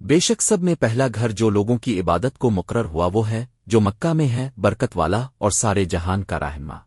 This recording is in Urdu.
بے شک سب میں پہلا گھر جو لوگوں کی عبادت کو مقرر ہوا وہ ہے، جو مکہ میں ہے، برکت والا اور سارے جہان کا رہنما